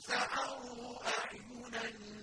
سعوا أعينا